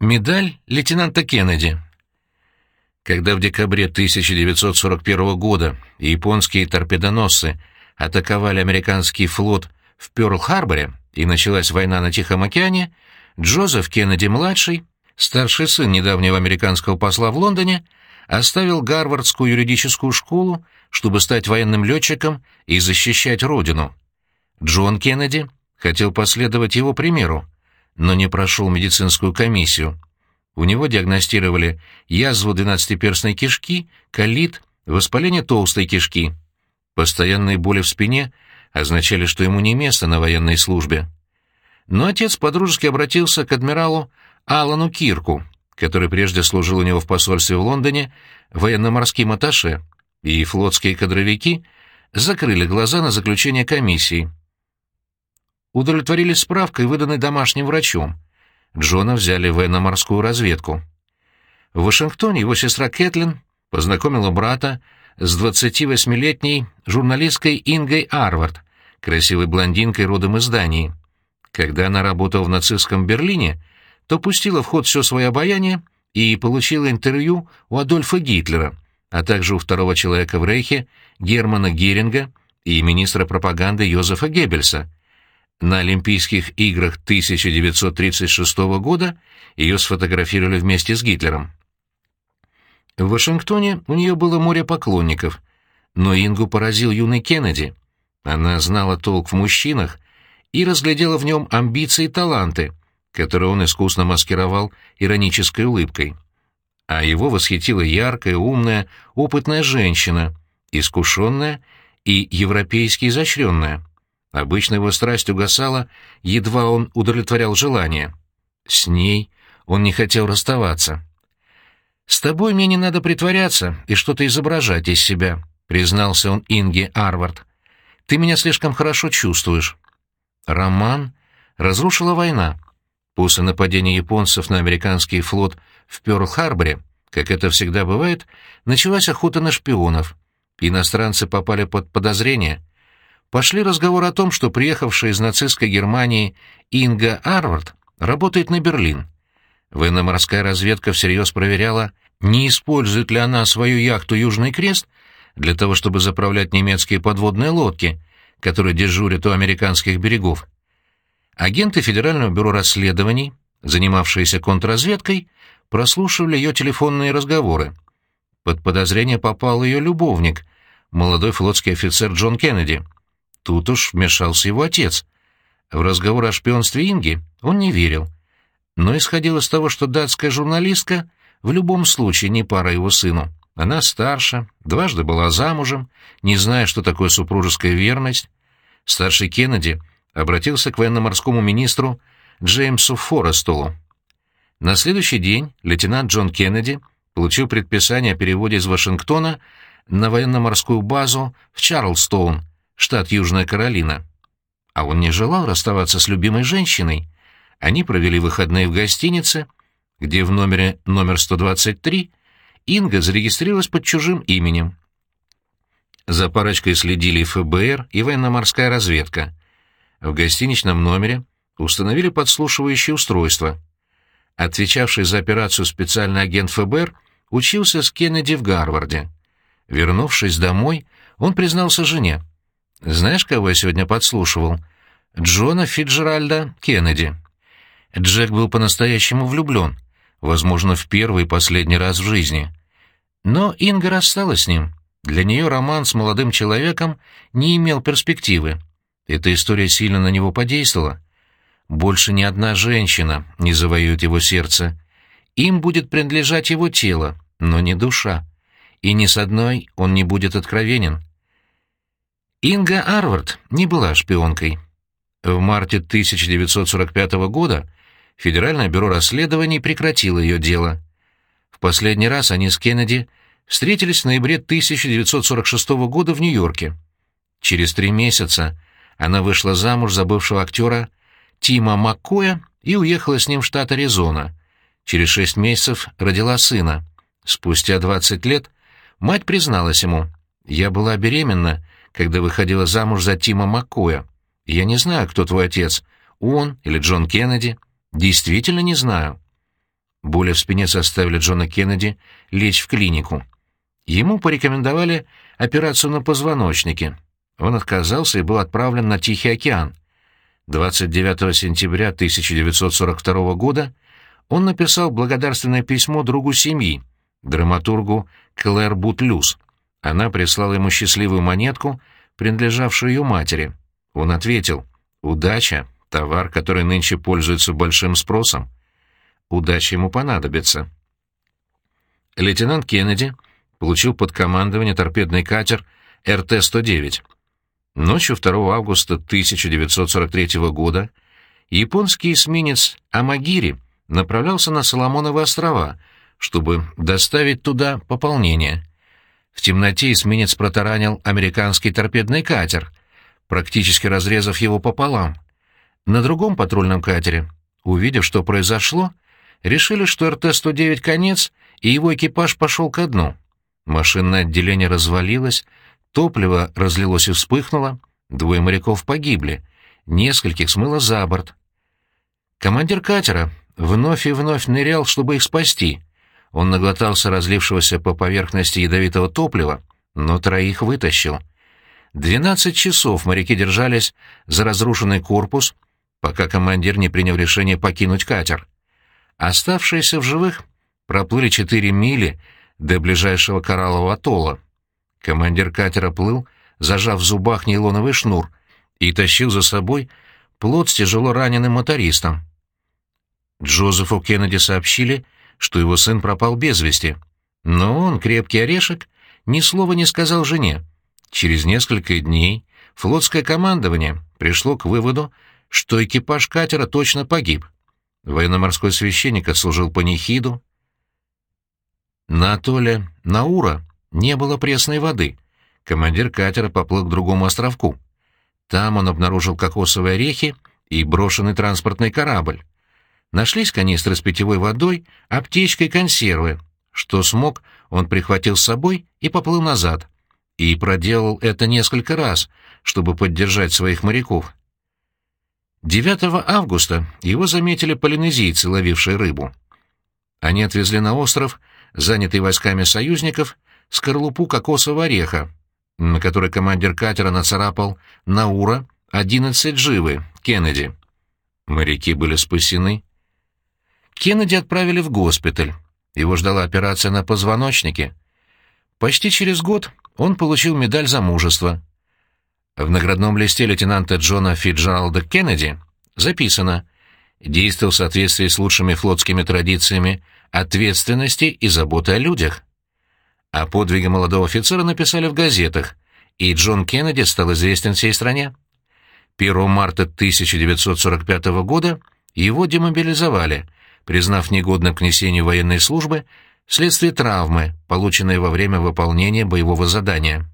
Медаль лейтенанта Кеннеди. Когда в декабре 1941 года японские торпедоносцы атаковали американский флот в Пёрл-Харборе и началась война на Тихом океане, Джозеф Кеннеди-младший, старший сын недавнего американского посла в Лондоне, оставил Гарвардскую юридическую школу, чтобы стать военным летчиком и защищать родину. Джон Кеннеди хотел последовать его примеру, но не прошел медицинскую комиссию. У него диагностировали язву двенадцатиперстной кишки, колит, воспаление толстой кишки. Постоянные боли в спине означали, что ему не место на военной службе. Но отец подружески обратился к адмиралу Алану Кирку, который прежде служил у него в посольстве в Лондоне военно-морским атташе, и флотские кадровики закрыли глаза на заключение комиссии удовлетворились справкой, выданной домашним врачом. Джона взяли в военно-морскую разведку. В Вашингтоне его сестра Кэтлин познакомила брата с 28-летней журналисткой Ингой Арвард, красивой блондинкой родом из Дании. Когда она работала в нацистском Берлине, то пустила в ход все свое обаяние и получила интервью у Адольфа Гитлера, а также у второго человека в Рейхе Германа Геринга и министра пропаганды Йозефа Геббельса. На Олимпийских играх 1936 года ее сфотографировали вместе с Гитлером. В Вашингтоне у нее было море поклонников, но Ингу поразил юный Кеннеди. Она знала толк в мужчинах и разглядела в нем амбиции и таланты, которые он искусно маскировал иронической улыбкой. А его восхитила яркая, умная, опытная женщина, искушенная и европейски изощренная. Обычно его страсть угасала, едва он удовлетворял желание. С ней он не хотел расставаться. «С тобой мне не надо притворяться и что-то изображать из себя», — признался он Инге Арвард. «Ты меня слишком хорошо чувствуешь». Роман разрушила война. После нападения японцев на американский флот в Пёрл-Харборе, как это всегда бывает, началась охота на шпионов. Иностранцы попали под подозрение — пошли разговоры о том, что приехавшая из нацистской Германии Инга Арвард работает на Берлин. Военно-морская разведка всерьез проверяла, не использует ли она свою яхту «Южный крест» для того, чтобы заправлять немецкие подводные лодки, которые дежурят у американских берегов. Агенты Федерального бюро расследований, занимавшиеся контрразведкой, прослушивали ее телефонные разговоры. Под подозрение попал ее любовник, молодой флотский офицер Джон Кеннеди — Тут уж вмешался его отец. В разговор о шпионстве Инги он не верил, но исходил из того, что датская журналистка в любом случае не пара его сыну. Она старше, дважды была замужем, не зная, что такое супружеская верность. Старший Кеннеди обратился к военно-морскому министру Джеймсу Форестолу. На следующий день лейтенант Джон Кеннеди получил предписание о переводе из Вашингтона на военно-морскую базу в Чарлстоун, штат Южная Каролина. А он не желал расставаться с любимой женщиной. Они провели выходные в гостинице, где в номере номер 123 Инга зарегистрировалась под чужим именем. За парочкой следили ФБР и военно-морская разведка. В гостиничном номере установили подслушивающее устройство. Отвечавший за операцию специальный агент ФБР учился с Кеннеди в Гарварде. Вернувшись домой, он признался жене. Знаешь, кого я сегодня подслушивал? Джона Фиджеральда Кеннеди. Джек был по-настоящему влюблен, возможно, в первый и последний раз в жизни. Но Инга рассталась с ним. Для нее роман с молодым человеком не имел перспективы. Эта история сильно на него подействовала. Больше ни одна женщина не завоюет его сердце. Им будет принадлежать его тело, но не душа. И ни с одной он не будет откровенен. Инга Арвард не была шпионкой. В марте 1945 года Федеральное бюро расследований прекратило ее дело. В последний раз они с Кеннеди встретились в ноябре 1946 года в Нью-Йорке. Через три месяца она вышла замуж за бывшего актера Тима Маккоя и уехала с ним в штат Аризона. Через шесть месяцев родила сына. Спустя 20 лет мать призналась ему, «Я была беременна когда выходила замуж за Тима Маккоя. Я не знаю, кто твой отец, он или Джон Кеннеди. Действительно не знаю. Боли в спине заставили Джона Кеннеди лечь в клинику. Ему порекомендовали операцию на позвоночнике. Он отказался и был отправлен на Тихий океан. 29 сентября 1942 года он написал благодарственное письмо другу семьи, драматургу Клэр Бутлюс. Она прислала ему счастливую монетку, принадлежавшую ее матери. Он ответил «Удача — товар, который нынче пользуется большим спросом. Удача ему понадобится». Лейтенант Кеннеди получил под командование торпедный катер РТ-109. Ночью 2 августа 1943 года японский эсминец «Амагири» направлялся на Соломоновы острова, чтобы доставить туда пополнение. В темноте эсминец протаранил американский торпедный катер, практически разрезав его пополам. На другом патрульном катере, увидев, что произошло, решили, что РТ-109 конец, и его экипаж пошел ко дну. Машинное отделение развалилось, топливо разлилось и вспыхнуло, двое моряков погибли, нескольких смыло за борт. Командир катера вновь и вновь нырял, чтобы их спасти. Он наглотался разлившегося по поверхности ядовитого топлива, но троих вытащил. Двенадцать часов моряки держались за разрушенный корпус, пока командир не принял решение покинуть катер. Оставшиеся в живых проплыли четыре мили до ближайшего кораллового атолла. Командир катера плыл, зажав в зубах нейлоновый шнур, и тащил за собой плот с тяжело раненым мотористом. Джозефу Кеннеди сообщили, что его сын пропал без вести, но он, крепкий орешек, ни слова не сказал жене. Через несколько дней флотское командование пришло к выводу, что экипаж катера точно погиб. Военно-морской священник отслужил панихиду. На атолле Наура не было пресной воды. Командир катера поплыл к другому островку. Там он обнаружил кокосовые орехи и брошенный транспортный корабль. Нашлись канистры с питьевой водой, аптечка и консервы. Что смог, он прихватил с собой и поплыл назад. И проделал это несколько раз, чтобы поддержать своих моряков. 9 августа его заметили полинезийцы, ловившие рыбу. Они отвезли на остров, занятый войсками союзников, скорлупу кокосового ореха, на которой командир катера нацарапал «Наура, 11 живы, Кеннеди». Моряки были спасены. Кеннеди отправили в госпиталь. Его ждала операция на позвоночнике. Почти через год он получил медаль за мужество. В наградном листе лейтенанта Джона Фиджералда Кеннеди записано «Действовал в соответствии с лучшими флотскими традициями ответственности и заботы о людях». О подвиге молодого офицера написали в газетах, и Джон Кеннеди стал известен всей стране. 1 марта 1945 года его демобилизовали, признав негодным к несению военной службы вследствие травмы, полученной во время выполнения боевого задания.